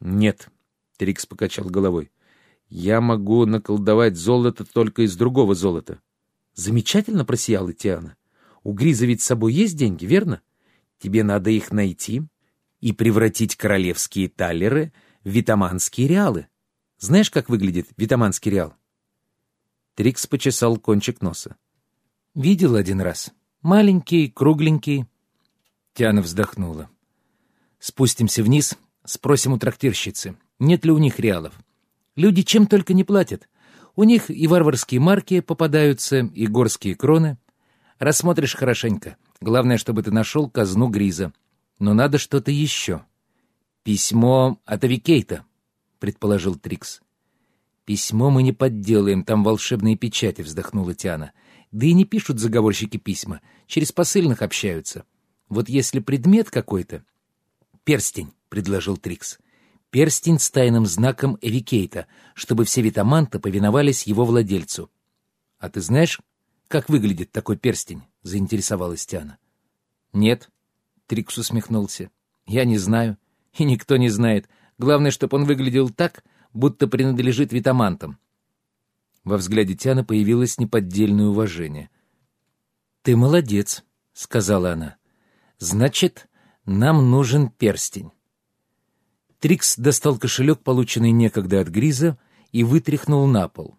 Нет, Трикс покачал головой. Я могу наколдовать золото только из другого золота. Замечательно просияла Тиана. У Гриза ведь с собой есть деньги, верно? Тебе надо их найти и превратить королевские талеры в витаманские реалы. Знаешь, как выглядит витаманский реал? Трикс почесал кончик носа. Видел один раз. Маленький, кругленький. Тиана вздохнула. Спустимся вниз, спросим у трактирщицы, нет ли у них реалов. Люди чем только не платят. У них и варварские марки попадаются, и горские кроны. Рассмотришь хорошенько. Главное, чтобы ты нашел казну Гриза. Но надо что-то еще. Письмо от Авикейта, предположил Трикс. Письмо мы не подделаем, там волшебные печати, вздохнула Тиана. Да и не пишут заговорщики письма, через посыльных общаются. Вот если предмет какой-то... Перстень, предложил Трикс перстень с тайным знаком Эвикейта, чтобы все витаманты повиновались его владельцу. — А ты знаешь, как выглядит такой перстень? — заинтересовалась Тиана. — Нет, — Трикс усмехнулся. — Я не знаю, и никто не знает. Главное, чтобы он выглядел так, будто принадлежит витамантам. Во взгляде Тианы появилось неподдельное уважение. — Ты молодец, — сказала она. — Значит, нам нужен перстень. Трикс достал кошелек, полученный некогда от Гриза, и вытряхнул на пол.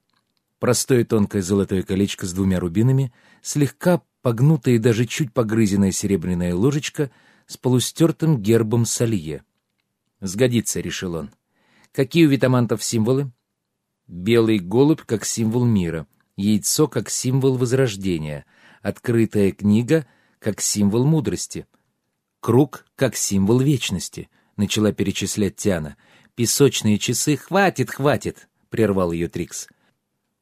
Простое тонкое золотое колечко с двумя рубинами, слегка погнутая и даже чуть погрызенная серебряная ложечка с полустертым гербом салье. «Сгодится», — решил он. «Какие у витамантов символы?» «Белый голубь как символ мира, яйцо как символ возрождения, открытая книга как символ мудрости, круг как символ вечности, — начала перечислять Тиана. «Песочные часы... Хватит, хватит!» — прервал ее Трикс.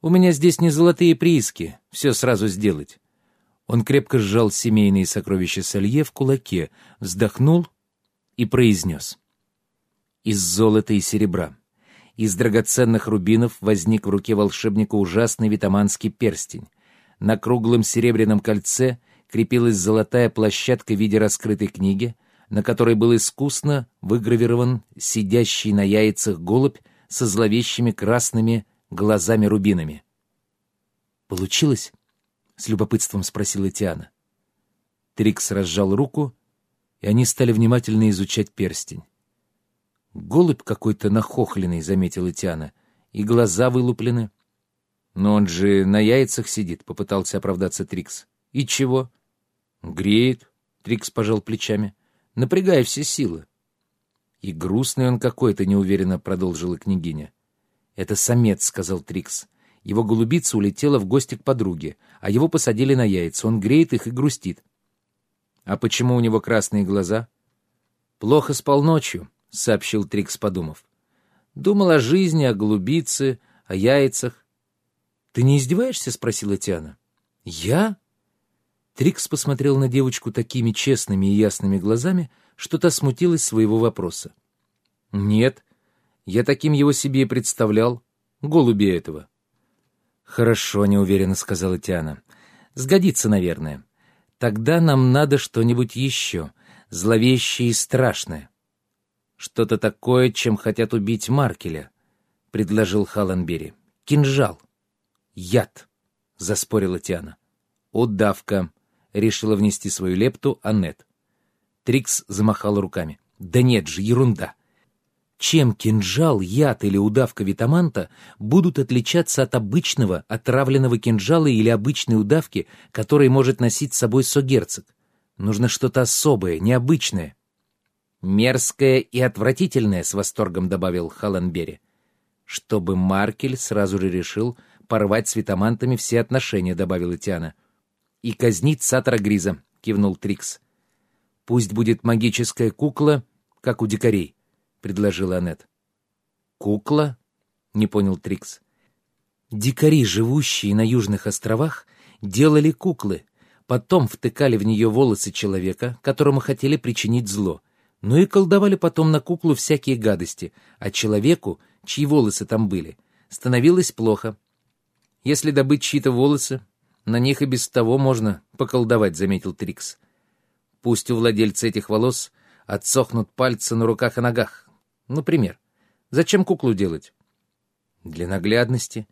«У меня здесь не золотые прииски. Все сразу сделать». Он крепко сжал семейные сокровища Салье в кулаке, вздохнул и произнес. «Из золота и серебра, из драгоценных рубинов возник в руке волшебника ужасный витаманский перстень. На круглом серебряном кольце крепилась золотая площадка в виде раскрытой книги, на которой был искусно выгравирован сидящий на яйцах голубь со зловещими красными глазами-рубинами. «Получилось?» — с любопытством спросила Тиана. Трикс разжал руку, и они стали внимательно изучать перстень. «Голубь какой-то нахохленный», — заметила Тиана, — «и глаза вылуплены». «Но он же на яйцах сидит», — попытался оправдаться Трикс. «И чего?» «Греет», — Трикс пожал плечами напрягая все силы. И грустный он какой-то, неуверенно продолжила княгиня. Это самец, сказал Трикс. Его голубица улетела в гости к подруге, а его посадили на яйца. Он греет их и грустит. А почему у него красные глаза? Плохо спал ночью, сообщил Трикс, подумав. Думал о жизни, о голубице, о яйцах. Ты не издеваешься? спросила Тиана. Я? Трикс посмотрел на девочку такими честными и ясными глазами, что та смутилась своего вопроса. «Нет, я таким его себе и представлял. Голуби этого». «Хорошо», — неуверенно сказала Тиана. «Сгодится, наверное. Тогда нам надо что-нибудь еще, зловещее и страшное». «Что-то такое, чем хотят убить Маркеля», — предложил Халанбери. «Кинжал». «Яд», — заспорила Тиана. «Удавка», решила внести свою лепту Аннет. Трикс замахала руками. «Да нет же, ерунда!» Чем кинжал, яд или удавка витаманта будут отличаться от обычного отравленного кинжала или обычной удавки, который может носить с собой согерцог? Нужно что-то особое, необычное. «Мерзкое и отвратительное», — с восторгом добавил Халанбери. «Чтобы Маркель сразу же решил порвать с витамантами все отношения», — добавила Тиана и казнить Сатора Гриза», — кивнул Трикс. «Пусть будет магическая кукла, как у дикарей», — предложила Аннет. «Кукла?» — не понял Трикс. «Дикари, живущие на Южных островах, делали куклы, потом втыкали в нее волосы человека, которому хотели причинить зло, ну и колдовали потом на куклу всякие гадости, а человеку, чьи волосы там были, становилось плохо. Если добыть чьи-то волосы, на них и без того можно поколдовать, — заметил Трикс. Пусть у владельца этих волос отсохнут пальцы на руках и ногах. Например, Зачем куклу делать? Для наглядности.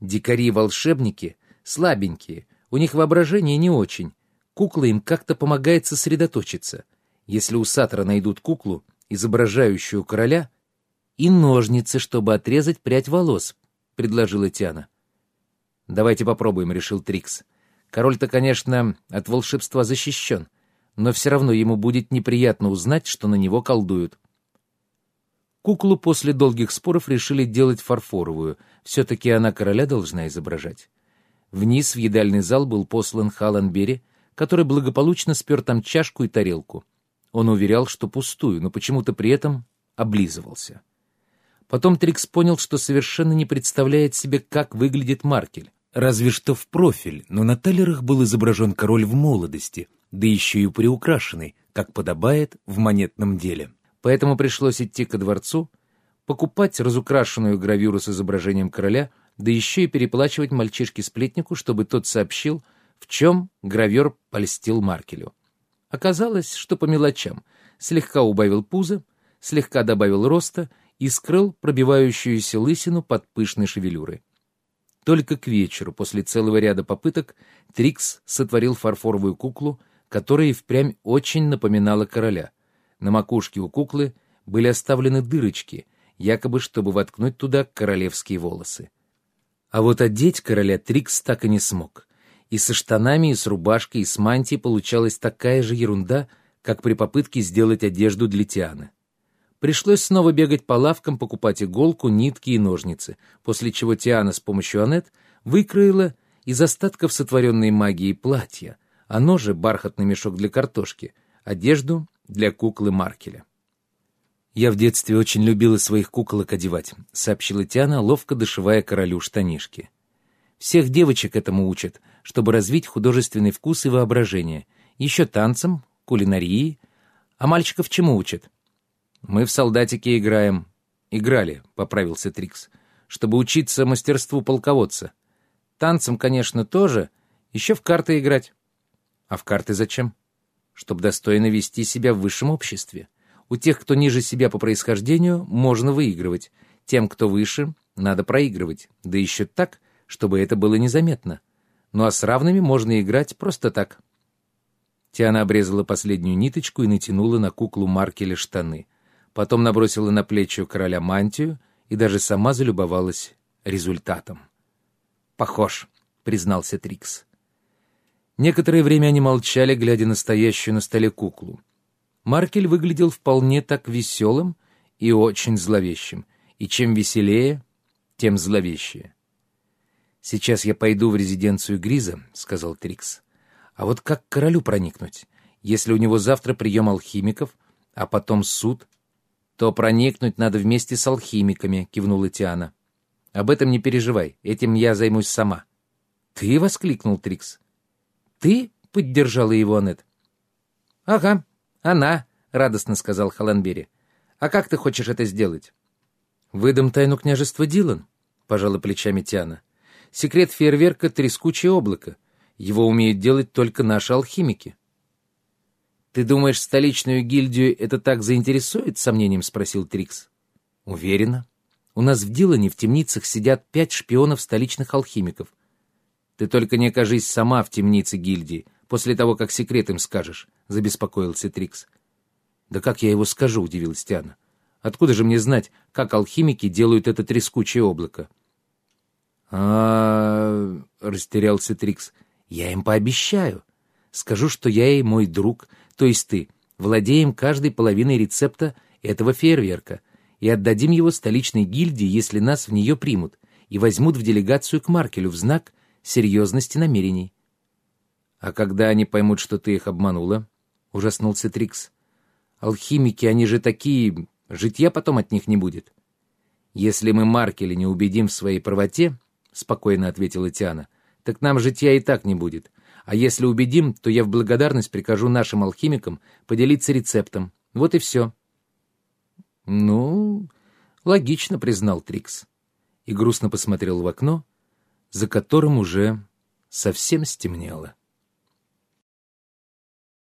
Дикари-волшебники слабенькие, у них воображение не очень. Кукла им как-то помогает сосредоточиться. Если у Сатора найдут куклу, изображающую короля, и ножницы, чтобы отрезать прядь волос, — предложила Тиана. «Давайте попробуем», — решил Трикс. «Король-то, конечно, от волшебства защищен, но все равно ему будет неприятно узнать, что на него колдуют». Куклу после долгих споров решили делать фарфоровую, все-таки она короля должна изображать. Вниз в едальный зал был послан Халанбери, который благополучно спер там чашку и тарелку. Он уверял, что пустую, но почему-то при этом облизывался. Потом Трикс понял, что совершенно не представляет себе, как выглядит Маркель. Разве что в профиль, но на талерах был изображен король в молодости, да еще и приукрашенный, как подобает в монетном деле. Поэтому пришлось идти ко дворцу, покупать разукрашенную гравюру с изображением короля, да еще и переплачивать мальчишке-сплетнику, чтобы тот сообщил, в чем гравер польстил Маркелю. Оказалось, что по мелочам. Слегка убавил пузо, слегка добавил роста и скрыл пробивающуюся лысину под пышной шевелюрой. Только к вечеру, после целого ряда попыток, Трикс сотворил фарфоровую куклу, которая и впрямь очень напоминала короля. На макушке у куклы были оставлены дырочки, якобы чтобы воткнуть туда королевские волосы. А вот одеть короля Трикс так и не смог. И со штанами, и с рубашкой, и с мантией получалась такая же ерунда, как при попытке сделать одежду для Тианы. Пришлось снова бегать по лавкам, покупать иголку, нитки и ножницы, после чего Тиана с помощью Анет выкроила из остатков сотворенной магии платья, а ноже — бархатный мешок для картошки, одежду для куклы Маркеля. «Я в детстве очень любила своих куколок одевать», — сообщила Тиана, ловко дошивая королю штанишки. «Всех девочек этому учат, чтобы развить художественный вкус и воображение. Еще танцам, кулинарии. А мальчиков чему учат?» «Мы в солдатике играем». «Играли», — поправился Трикс, «чтобы учиться мастерству полководца. Танцам, конечно, тоже. Еще в карты играть». «А в карты зачем?» «Чтобы достойно вести себя в высшем обществе. У тех, кто ниже себя по происхождению, можно выигрывать. Тем, кто выше, надо проигрывать. Да еще так, чтобы это было незаметно. Ну а с равными можно играть просто так». Тиана обрезала последнюю ниточку и натянула на куклу Маркеля штаны — потом набросила на плечи короля мантию и даже сама залюбовалась результатом. «Похож», — признался Трикс. Некоторое время они молчали, глядя на стоящую на столе куклу. Маркель выглядел вполне так веселым и очень зловещим, и чем веселее, тем зловещее. «Сейчас я пойду в резиденцию Гриза», — сказал Трикс. «А вот как к королю проникнуть, если у него завтра прием алхимиков, а потом суд, то проникнуть надо вместе с алхимиками», — кивнула Тиана. «Об этом не переживай, этим я займусь сама». «Ты?» — воскликнул Трикс. «Ты?» — поддержала его Аннет. «Ага, она», — радостно сказал Халанбери. «А как ты хочешь это сделать?» «Выдам тайну княжества Дилан», — пожала плечами Тиана. «Секрет фейерверка — трескучее облако. Его умеют делать только наши алхимики». «Ты думаешь, столичную гильдию это так заинтересует?» — с сомнением спросил Трикс. «Уверена. У нас в Дилане в темницах сидят пять шпионов столичных алхимиков. Ты только не окажись сама в темнице гильдии, после того, как секрет им скажешь», — забеспокоился Трикс. «Да как я его скажу?» — удивилась Тиана. «Откуда же мне знать, как алхимики делают это трескучее облако?» а растерялся Трикс. «Я им пообещаю. Скажу, что я и мой друг, то есть ты, владеем каждой половиной рецепта этого фейерверка и отдадим его столичной гильдии, если нас в нее примут, и возьмут в делегацию к Маркелю в знак серьезности намерений. «А когда они поймут, что ты их обманула?» — ужаснулся Трикс. «Алхимики, они же такие, житья потом от них не будет». «Если мы Маркеля не убедим в своей правоте», — спокойно ответила Тиана, — «так нам житья и так не будет. А если убедим, то я в благодарность прикажу нашим алхимикам поделиться рецептом. Вот и все. Ну, логично, признал Трикс. И грустно посмотрел в окно, за которым уже совсем стемнело.